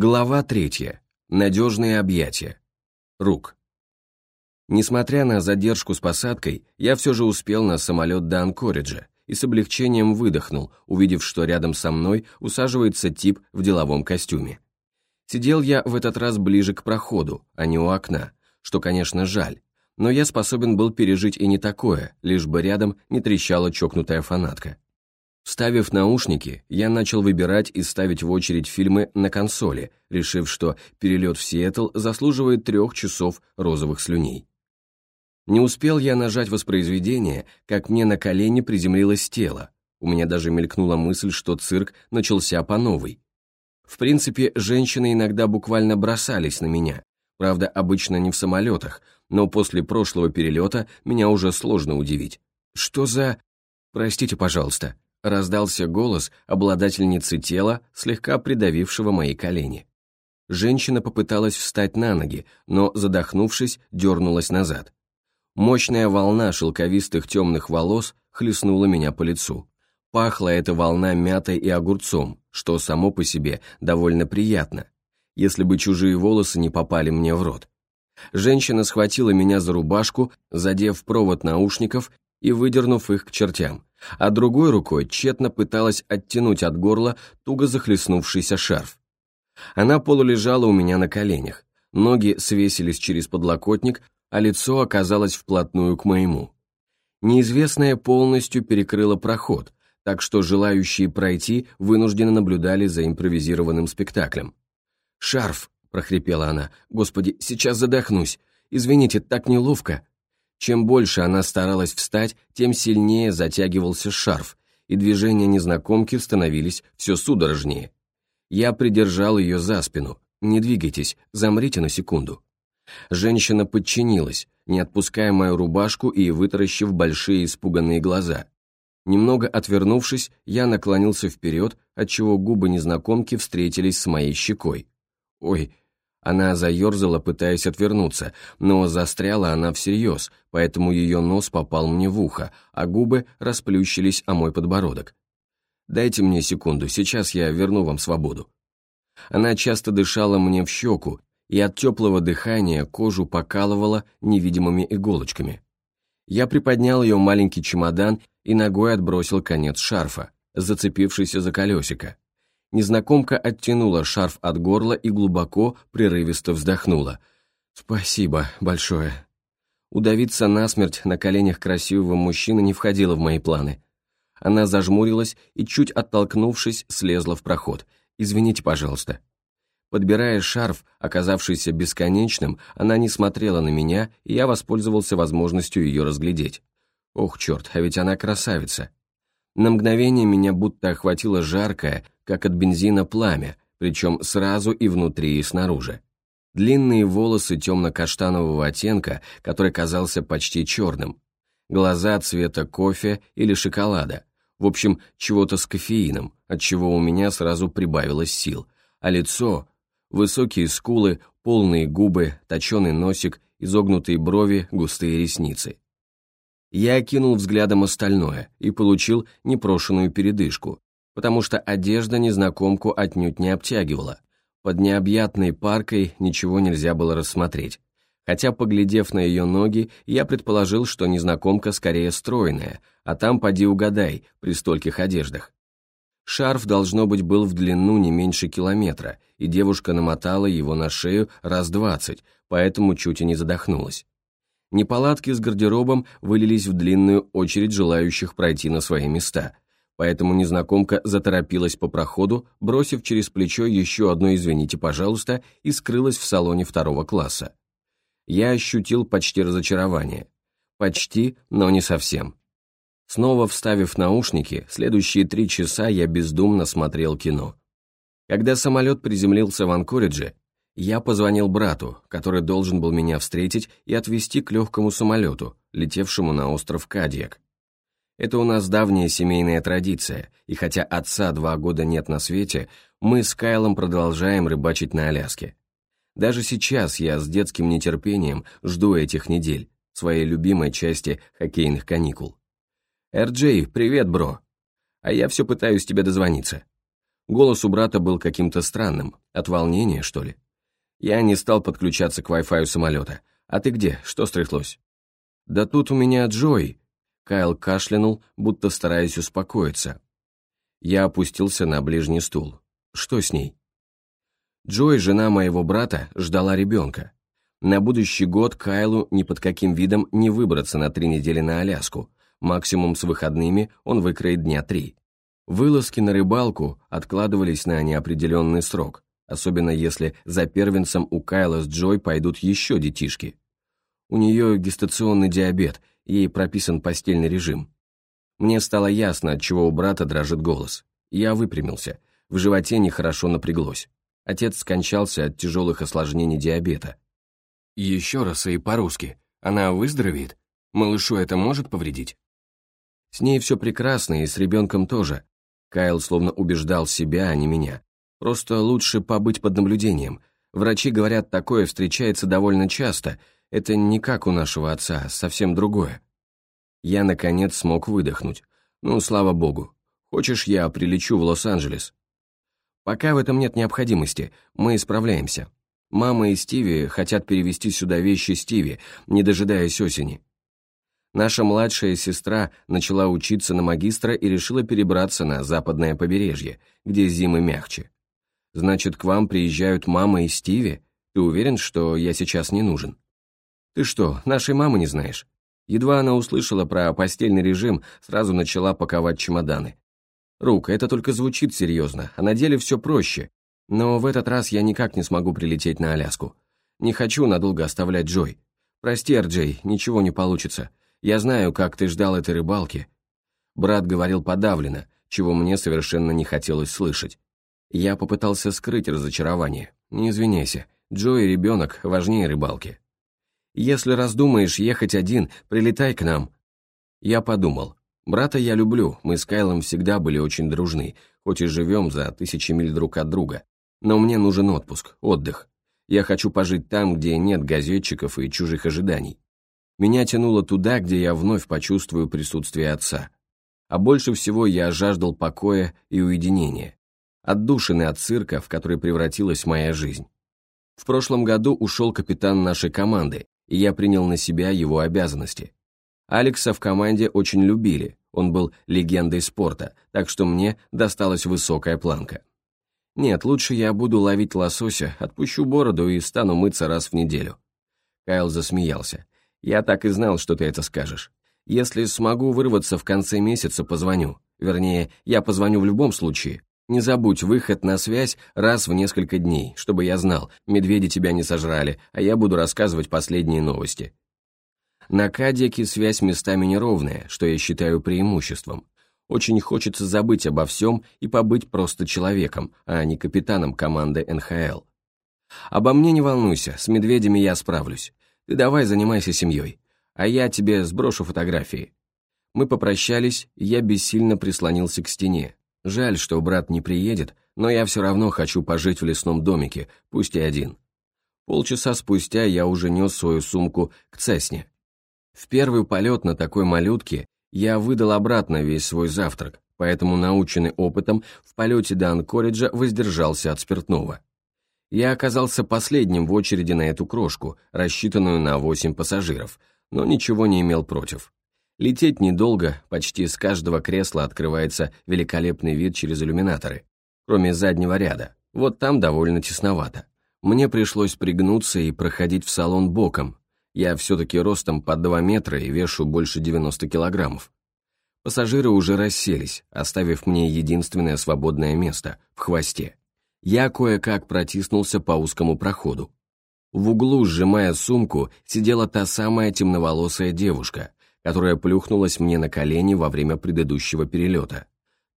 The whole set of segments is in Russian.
Глава третья. Надежные объятия. Рук. Несмотря на задержку с посадкой, я все же успел на самолет до Анкориджа и с облегчением выдохнул, увидев, что рядом со мной усаживается тип в деловом костюме. Сидел я в этот раз ближе к проходу, а не у окна, что, конечно, жаль, но я способен был пережить и не такое, лишь бы рядом не трещала чокнутая фанатка. Вставив наушники, я начал выбирать и ставить в очередь фильмы на консоли, решив, что перелет в Сиэтл заслуживает трех часов розовых слюней. Не успел я нажать воспроизведение, как мне на колени приземлилось тело. У меня даже мелькнула мысль, что цирк начался по новой. В принципе, женщины иногда буквально бросались на меня. Правда, обычно не в самолетах, но после прошлого перелета меня уже сложно удивить. Что за... Простите, пожалуйста. Раздался голос обладательницы тела, слегка придавившего мои колени. Женщина попыталась встать на ноги, но, задохнувшись, дернулась назад. Мощная волна шелковистых темных волос хлестнула меня по лицу. Пахла эта волна мятой и огурцом, что само по себе довольно приятно, если бы чужие волосы не попали мне в рот. Женщина схватила меня за рубашку, задев провод наушников и выдернув их к чертям, а другой рукой тщетно пыталась оттянуть от горла туго захлестнувшийся шарф. Она полулежала у меня на коленях, ноги свесились через подлокотник, а лицо оказалось вплотную к моему. Неизвестное полностью перекрыло проход, так что желающие пройти вынужденно наблюдали за импровизированным спектаклем. «Шарф!» — прохрипела она. «Господи, сейчас задохнусь! Извините, так неловко!» Чем больше она старалась встать, тем сильнее затягивался шарф, и движения незнакомки становились все судорожнее. Я придержал ее за спину. «Не двигайтесь, замрите на секунду». Женщина подчинилась, не отпуская мою рубашку и вытаращив большие испуганные глаза. Немного отвернувшись, я наклонился вперед, отчего губы незнакомки встретились с моей щекой. «Ой!» Она заерзала, пытаясь отвернуться, но застряла она всерьез, поэтому ее нос попал мне в ухо, а губы расплющились о мой подбородок. «Дайте мне секунду, сейчас я верну вам свободу». Она часто дышала мне в щеку, и от теплого дыхания кожу покалывала невидимыми иголочками. Я приподнял ее маленький чемодан и ногой отбросил конец шарфа, зацепившийся за колесико. Незнакомка оттянула шарф от горла и глубоко, прерывисто вздохнула. «Спасибо большое». Удавиться насмерть на коленях красивого мужчины не входило в мои планы. Она зажмурилась и, чуть оттолкнувшись, слезла в проход. «Извините, пожалуйста». Подбирая шарф, оказавшийся бесконечным, она не смотрела на меня, и я воспользовался возможностью ее разглядеть. Ох, черт, а ведь она красавица. На мгновение меня будто охватило жаркое, как от бензина пламя, причем сразу и внутри, и снаружи. Длинные волосы темно-каштанового оттенка, который казался почти черным. Глаза цвета кофе или шоколада. В общем, чего-то с кофеином, от чего у меня сразу прибавилось сил. А лицо Высокие скулы, полные губы, точеный носик, изогнутые брови, густые ресницы. Я окинул взглядом остальное и получил непрошенную передышку, потому что одежда незнакомку отнюдь не обтягивала. Под необъятной паркой ничего нельзя было рассмотреть. Хотя, поглядев на ее ноги, я предположил, что незнакомка скорее стройная, а там поди угадай при стольких одеждах. Шарф, должно быть, был в длину не меньше километра, и девушка намотала его на шею раз двадцать, поэтому чуть и не задохнулась. Неполадки с гардеробом вылились в длинную очередь желающих пройти на свои места, поэтому незнакомка заторопилась по проходу, бросив через плечо еще одно «извините, пожалуйста» и скрылась в салоне второго класса. Я ощутил почти разочарование. Почти, но не совсем. Снова вставив наушники, следующие три часа я бездумно смотрел кино. Когда самолет приземлился в Анкоридже, я позвонил брату, который должен был меня встретить и отвезти к легкому самолету, летевшему на остров Кадьяк. Это у нас давняя семейная традиция, и хотя отца два года нет на свете, мы с Кайлом продолжаем рыбачить на Аляске. Даже сейчас я с детским нетерпением жду этих недель, своей любимой части хоккейных каникул. «Эр-Джей, привет, бро! А я все пытаюсь тебе дозвониться». Голос у брата был каким-то странным, от волнения, что ли. Я не стал подключаться к Wi-Fi самолета. «А ты где? Что стряслось?» «Да тут у меня Джой!» Кайл кашлянул, будто стараясь успокоиться. Я опустился на ближний стул. «Что с ней?» Джой, жена моего брата, ждала ребенка. На будущий год Кайлу ни под каким видом не выбраться на три недели на Аляску. Максимум с выходными он выкроет дня три. Вылазки на рыбалку откладывались на неопределенный срок, особенно если за первенцем у Кайла с Джой пойдут еще детишки. У нее гестационный диабет, ей прописан постельный режим. Мне стало ясно, от чего у брата дрожит голос. Я выпрямился, в животе нехорошо напряглось. Отец скончался от тяжелых осложнений диабета. Еще раз и по-русски. Она выздоровеет? Малышу это может повредить? С ней все прекрасно, и с ребенком тоже. Кайл словно убеждал себя, а не меня. Просто лучше побыть под наблюдением. Врачи говорят, такое встречается довольно часто. Это не как у нашего отца, совсем другое. Я, наконец, смог выдохнуть. Ну, слава богу. Хочешь, я прилечу в Лос-Анджелес? Пока в этом нет необходимости, мы справляемся. Мама и Стиви хотят перевезти сюда вещи Стиви, не дожидаясь осени. Наша младшая сестра начала учиться на магистра и решила перебраться на западное побережье, где зимы мягче. Значит, к вам приезжают мама и Стиви? Ты уверен, что я сейчас не нужен? Ты что, нашей мамы не знаешь? Едва она услышала про постельный режим, сразу начала паковать чемоданы. Рук, это только звучит серьезно, а на деле все проще. Но в этот раз я никак не смогу прилететь на Аляску. Не хочу надолго оставлять Джой. Прости, Арджей, ничего не получится. Я знаю, как ты ждал этой рыбалки. Брат говорил подавленно, чего мне совершенно не хотелось слышать. Я попытался скрыть разочарование. Не извиняйся, Джой и ребенок важнее рыбалки. Если раздумаешь ехать один, прилетай к нам. Я подумал. Брата я люблю, мы с Кайлом всегда были очень дружны, хоть и живем за тысячи миль друг от друга. Но мне нужен отпуск, отдых. Я хочу пожить там, где нет газетчиков и чужих ожиданий. Меня тянуло туда, где я вновь почувствую присутствие отца. А больше всего я жаждал покоя и уединения. Отдушины от цирка, в который превратилась моя жизнь. В прошлом году ушел капитан нашей команды, и я принял на себя его обязанности. Алекса в команде очень любили, он был легендой спорта, так что мне досталась высокая планка. Нет, лучше я буду ловить лосося, отпущу бороду и стану мыться раз в неделю. Кайл засмеялся. Я так и знал, что ты это скажешь. Если смогу вырваться в конце месяца, позвоню. Вернее, я позвоню в любом случае. Не забудь выход на связь раз в несколько дней, чтобы я знал, медведи тебя не сожрали, а я буду рассказывать последние новости. На Кадиаке связь местами неровная, что я считаю преимуществом. Очень хочется забыть обо всем и побыть просто человеком, а не капитаном команды НХЛ. Обо мне не волнуйся, с медведями я справлюсь. Ты давай занимайся семьей, а я тебе сброшу фотографии. Мы попрощались, я бессильно прислонился к стене. Жаль, что брат не приедет, но я все равно хочу пожить в лесном домике, пусть и один. Полчаса спустя я уже нес свою сумку к Цесне. В первый полет на такой малютке я выдал обратно весь свой завтрак, поэтому, наученный опытом, в полете до Анкориджа воздержался от спиртного. Я оказался последним в очереди на эту крошку, рассчитанную на восемь пассажиров, но ничего не имел против. Лететь недолго, почти с каждого кресла открывается великолепный вид через иллюминаторы, кроме заднего ряда, вот там довольно тесновато. Мне пришлось пригнуться и проходить в салон боком, я все-таки ростом под 2 метра и вешу больше 90 килограммов. Пассажиры уже расселись, оставив мне единственное свободное место – в хвосте. Я кое-как протиснулся по узкому проходу. В углу, сжимая сумку, сидела та самая темноволосая девушка, которая плюхнулась мне на колени во время предыдущего перелета.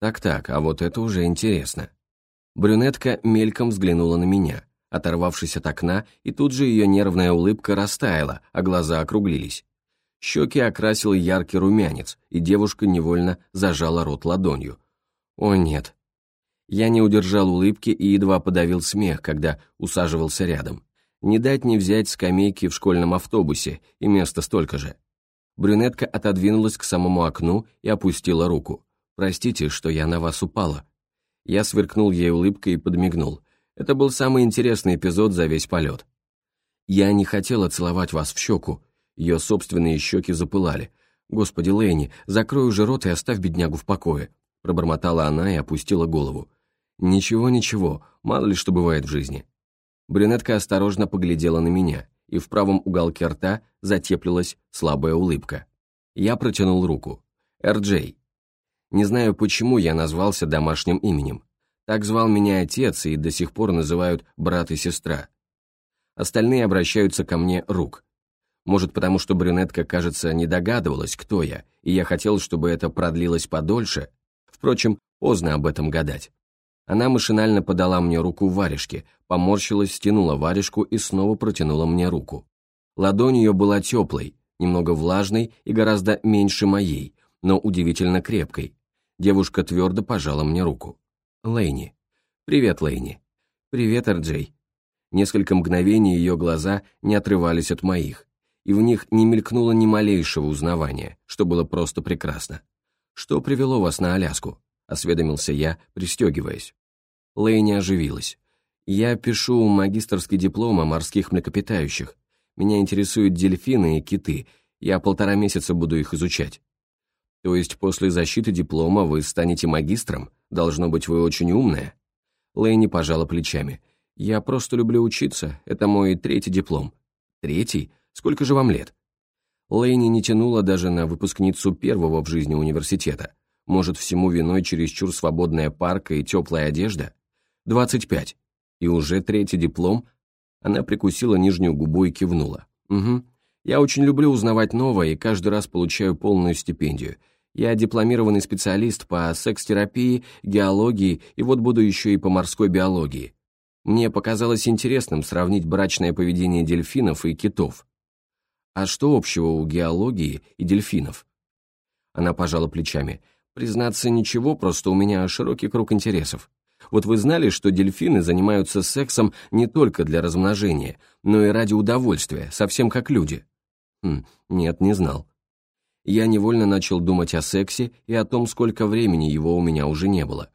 Так-так, а вот это уже интересно. Брюнетка мельком взглянула на меня оторвавшись от окна, и тут же ее нервная улыбка растаяла, а глаза округлились. Щеки окрасил яркий румянец, и девушка невольно зажала рот ладонью. «О, нет». Я не удержал улыбки и едва подавил смех, когда усаживался рядом. Не дать не взять скамейки в школьном автобусе, и место столько же. Брюнетка отодвинулась к самому окну и опустила руку. «Простите, что я на вас упала». Я сверкнул ей улыбкой и подмигнул. Это был самый интересный эпизод за весь полет. Я не хотела целовать вас в щеку. Ее собственные щеки запылали. «Господи, Лэйни, закрой уже рот и оставь беднягу в покое», пробормотала она и опустила голову. «Ничего, ничего, мало ли что бывает в жизни». Брюнетка осторожно поглядела на меня, и в правом уголке рта затеплилась слабая улыбка. Я протянул руку. «Эр-Джей». Не знаю, почему я назвался домашним именем. Так звал меня отец и до сих пор называют брат и сестра. Остальные обращаются ко мне Рук. Может, потому что брюнетка, кажется, не догадывалась, кто я, и я хотел, чтобы это продлилось подольше. Впрочем, поздно об этом гадать. Она машинально подала мне руку в варежке, поморщилась, стянула варежку и снова протянула мне руку. Ладонь ее была теплой, немного влажной и гораздо меньше моей, но удивительно крепкой. Девушка твердо пожала мне руку. Лейни. «Привет, Лейни». «Привет, Арджей». Несколько мгновений ее глаза не отрывались от моих, и в них не мелькнуло ни малейшего узнавания, что было просто прекрасно. «Что привело вас на Аляску?» — осведомился я, пристегиваясь. Лейни оживилась. «Я пишу магистрский диплом о морских млекопитающих. Меня интересуют дельфины и киты. Я полтора месяца буду их изучать». «То есть после защиты диплома вы станете магистром? Должно быть, вы очень умная?» Лейни пожала плечами. «Я просто люблю учиться. Это мой третий диплом». «Третий? Сколько же вам лет?» Лейни не тянула даже на выпускницу первого в жизни университета. Может, всему виной чересчур свободная парка и теплая одежда? 25. И уже третий диплом? Она прикусила нижнюю губу и кивнула. Угу. Я очень люблю узнавать новое и каждый раз получаю полную стипендию. Я дипломированный специалист по секс-терапии, геологии и вот буду еще и по морской биологии. Мне показалось интересным сравнить брачное поведение дельфинов и китов. А что общего у геологии и дельфинов? Она пожала плечами. Признаться, ничего, просто у меня широкий круг интересов. Вот вы знали, что дельфины занимаются сексом не только для размножения, но и ради удовольствия, совсем как люди? Хм, нет, не знал. Я невольно начал думать о сексе и о том, сколько времени его у меня уже не было.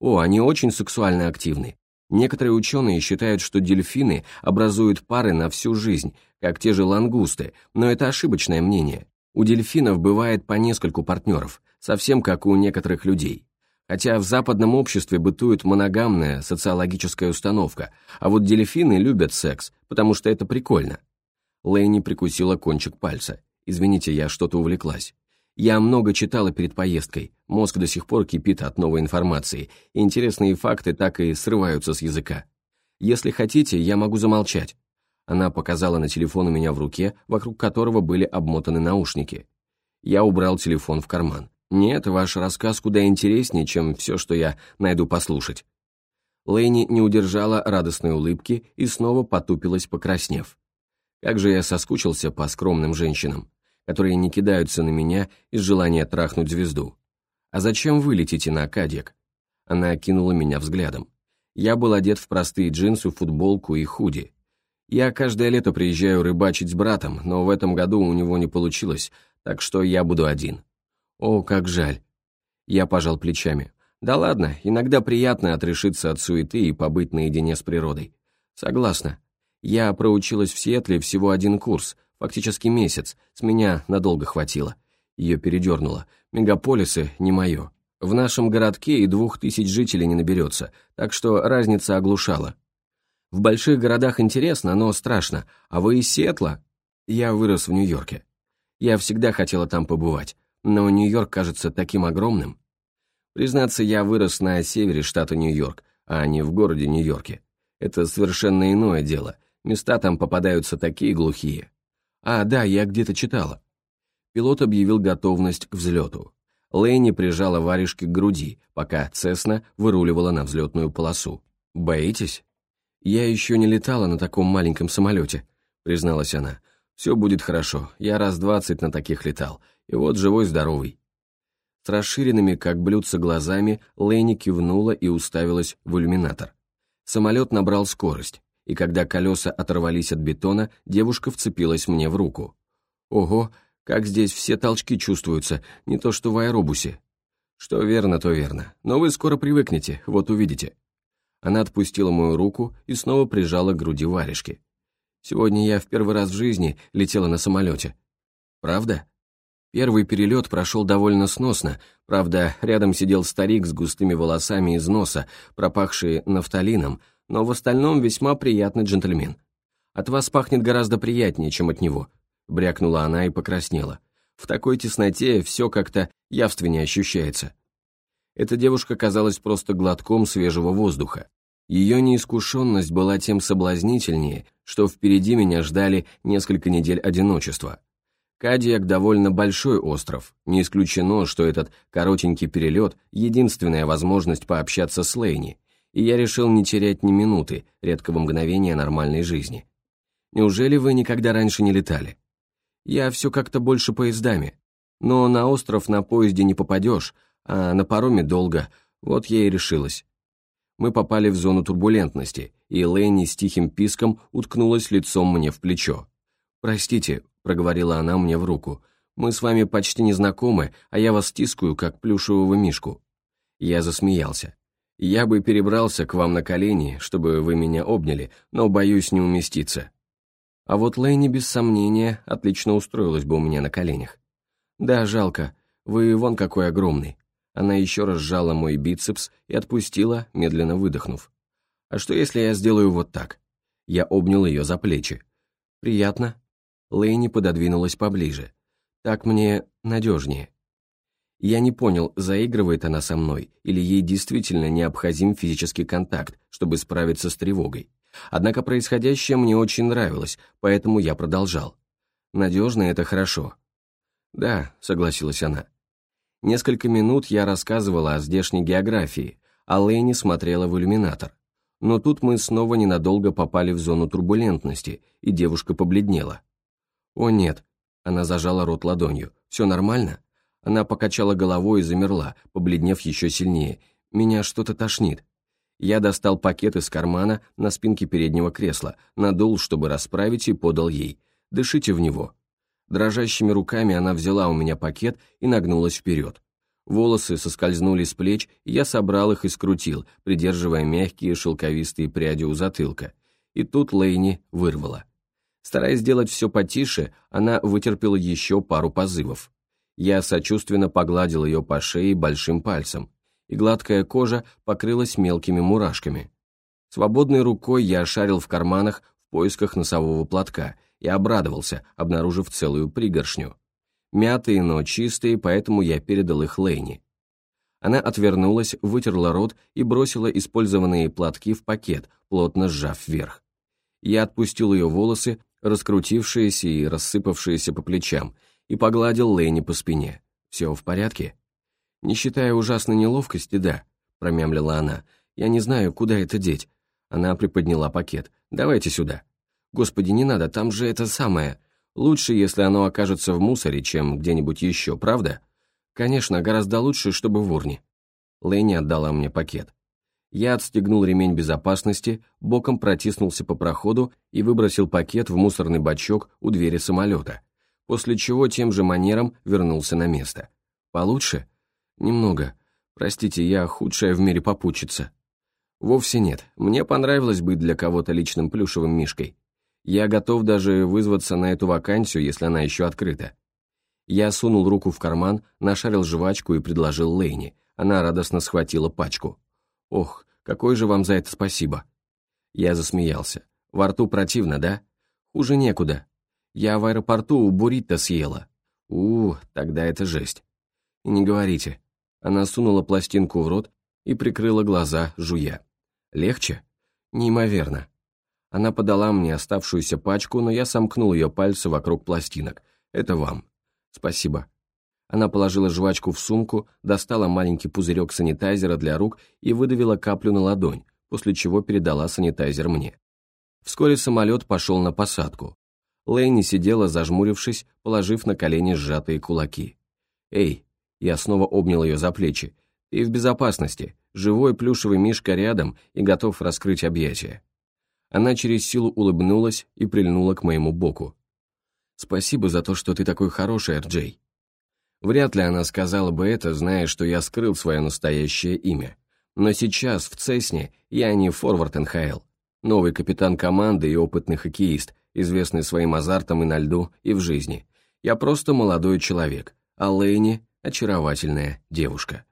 О, они очень сексуально активны. Некоторые ученые считают, что дельфины образуют пары на всю жизнь, как те же лангусты, но это ошибочное мнение. У дельфинов бывает по нескольку партнеров, совсем как у некоторых людей. Хотя в западном обществе бытует моногамная социологическая установка, а вот дельфины любят секс, потому что это прикольно. Лэйни прикусила кончик пальца. «Извините, я что-то увлеклась. Я много читала перед поездкой, мозг до сих пор кипит от новой информации, интересные факты так и срываются с языка. Если хотите, я могу замолчать». Она показала на телефон у меня в руке, вокруг которого были обмотаны наушники. Я убрал телефон в карман. Нет, ваш рассказ куда интереснее, чем все, что я найду послушать. Лэйни не удержала радостной улыбки и снова потупилась, покраснев. Как же я соскучился по скромным женщинам, которые не кидаются на меня из желания трахнуть звезду. «А зачем вы летите на Акадек?» Она окинула меня взглядом. Я был одет в простые джинсы, футболку и худи. Я каждое лето приезжаю рыбачить с братом, но в этом году у него не получилось, так что я буду один. «О, как жаль!» Я пожал плечами. «Да ладно, иногда приятно отрешиться от суеты и побыть наедине с природой. Согласна. Я проучилась в Сиэтле всего один курс, фактически месяц, с меня надолго хватило». Ее передернуло. «Мегаполисы не мое. В нашем городке и двух тысяч жителей не наберется, так что разница оглушала. В больших городах интересно, но страшно. А вы из Сиэтла?» Я вырос в Нью-Йорке. Я всегда хотела там побывать но Нью-Йорк кажется таким огромным. Признаться, я вырос на севере штата Нью-Йорк, а не в городе Нью-Йорке. Это совершенно иное дело, места там попадаются такие глухие. А, да, я где-то читала. Пилот объявил готовность к взлету. Лэйни прижала варежки к груди, пока Цесна выруливала на взлетную полосу. «Боитесь?» «Я еще не летала на таком маленьком самолете», — призналась она. «Все будет хорошо, я раз двадцать на таких летал, и вот живой-здоровый. С расширенными, как блюдца, глазами Лэйни кивнула и уставилась в иллюминатор. Самолет набрал скорость, и когда колеса оторвались от бетона, девушка вцепилась мне в руку. Ого, как здесь все толчки чувствуются, не то что в аэробусе. Что верно, то верно, но вы скоро привыкнете, вот увидите. Она отпустила мою руку и снова прижала к груди варежки. Сегодня я в первый раз в жизни летела на самолете. Правда? Первый перелет прошел довольно сносно, правда, рядом сидел старик с густыми волосами из носа, пропахший нафталином, но в остальном весьма приятный джентльмен. От вас пахнет гораздо приятнее, чем от него, брякнула она и покраснела. В такой тесноте все как-то явственнее ощущается. Эта девушка казалась просто глотком свежего воздуха. Ее неискушенность была тем соблазнительнее, что впереди меня ждали несколько недель одиночества. Кадиак довольно большой остров, не исключено, что этот коротенький перелет – единственная возможность пообщаться с Лейни, и я решил не терять ни минуты редкого мгновения нормальной жизни. Неужели вы никогда раньше не летали? Я все как-то больше поездами, но на остров на поезде не попадешь, а на пароме долго, вот я и решилась. Мы попали в зону турбулентности, и Лейни с тихим писком уткнулась лицом мне в плечо. «Простите, проговорила она мне в руку. «Мы с вами почти не знакомы, а я вас стискаю, как плюшевого мишку». Я засмеялся. «Я бы перебрался к вам на колени, чтобы вы меня обняли, но боюсь не уместиться». А вот Лэйни, без сомнения, отлично устроилась бы у меня на коленях. «Да, жалко, вы вон какой огромный». Она еще раз сжала мой бицепс и отпустила, медленно выдохнув. «А что, если я сделаю вот так?» Я обнял ее за плечи. «Приятно», Лэйни пододвинулась поближе. «Так мне надежнее». Я не понял, заигрывает она со мной, или ей действительно необходим физический контакт, чтобы справиться с тревогой. Однако происходящее мне очень нравилось, поэтому я продолжал. «Надежно — это хорошо». «Да», — согласилась она. Несколько минут я рассказывала о здешней географии, а Лэйни смотрела в иллюминатор. Но тут мы снова ненадолго попали в зону турбулентности, и девушка побледнела. «О, нет!» Она зажала рот ладонью. «Все нормально?» Она покачала головой и замерла, побледнев еще сильнее. «Меня что-то тошнит». Я достал пакет из кармана на спинке переднего кресла, надул, чтобы расправить, и подал ей. «Дышите в него». Дрожащими руками она взяла у меня пакет и нагнулась вперед. Волосы соскользнули с плеч, и я собрал их и скрутил, придерживая мягкие шелковистые пряди у затылка. И тут Лейни вырвала. Стараясь сделать все потише, она вытерпела еще пару позывов. Я сочувственно погладил ее по шее большим пальцем, и гладкая кожа покрылась мелкими мурашками. Свободной рукой я ошарил в карманах в поисках носового платка и обрадовался, обнаружив целую пригоршню. Мятые, но чистые, поэтому я передал их Лейни. Она отвернулась, вытерла рот и бросила использованные платки в пакет, плотно сжав вверх. Я отпустил ее волосы, раскрутившиеся и рассыпавшиеся по плечам, и погладил Лэйни по спине. «Все в порядке?» «Не считая ужасной неловкости, да», — промямлила она. «Я не знаю, куда это деть». Она приподняла пакет. «Давайте сюда». «Господи, не надо, там же это самое. Лучше, если оно окажется в мусоре, чем где-нибудь еще, правда?» «Конечно, гораздо лучше, чтобы в урне». Лэйни отдала мне пакет. Я отстегнул ремень безопасности, боком протиснулся по проходу и выбросил пакет в мусорный бачок у двери самолета, после чего тем же манером вернулся на место. «Получше?» «Немного. Простите, я худшая в мире попутчица». «Вовсе нет. Мне понравилось быть для кого-то личным плюшевым мишкой. Я готов даже вызваться на эту вакансию, если она еще открыта». Я сунул руку в карман, нашарил жвачку и предложил Лейни. Она радостно схватила пачку. «Ох, какое же вам за это спасибо!» Я засмеялся. «Во рту противно, да? Хуже некуда. Я в аэропорту у буррито съела. у тогда это жесть. И не говорите». Она сунула пластинку в рот и прикрыла глаза, жуя. «Легче?» «Неимоверно». Она подала мне оставшуюся пачку, но я сомкнул ее пальцы вокруг пластинок. «Это вам». «Спасибо». Она положила жвачку в сумку, достала маленький пузырек санитайзера для рук и выдавила каплю на ладонь, после чего передала санитайзер мне. Вскоре самолет пошел на посадку. Лэйни сидела, зажмурившись, положив на колени сжатые кулаки. «Эй!» Я снова обнял ее за плечи. «Ты в безопасности. Живой плюшевый мишка рядом и готов раскрыть объятия». Она через силу улыбнулась и прильнула к моему боку. «Спасибо за то, что ты такой хороший, Арджей». Вряд ли она сказала бы это, зная, что я скрыл свое настоящее имя. Но сейчас, в Цесне, я не форвард НХЛ. Новый капитан команды и опытный хоккеист, известный своим азартом и на льду, и в жизни. Я просто молодой человек, а Лэйни – очаровательная девушка.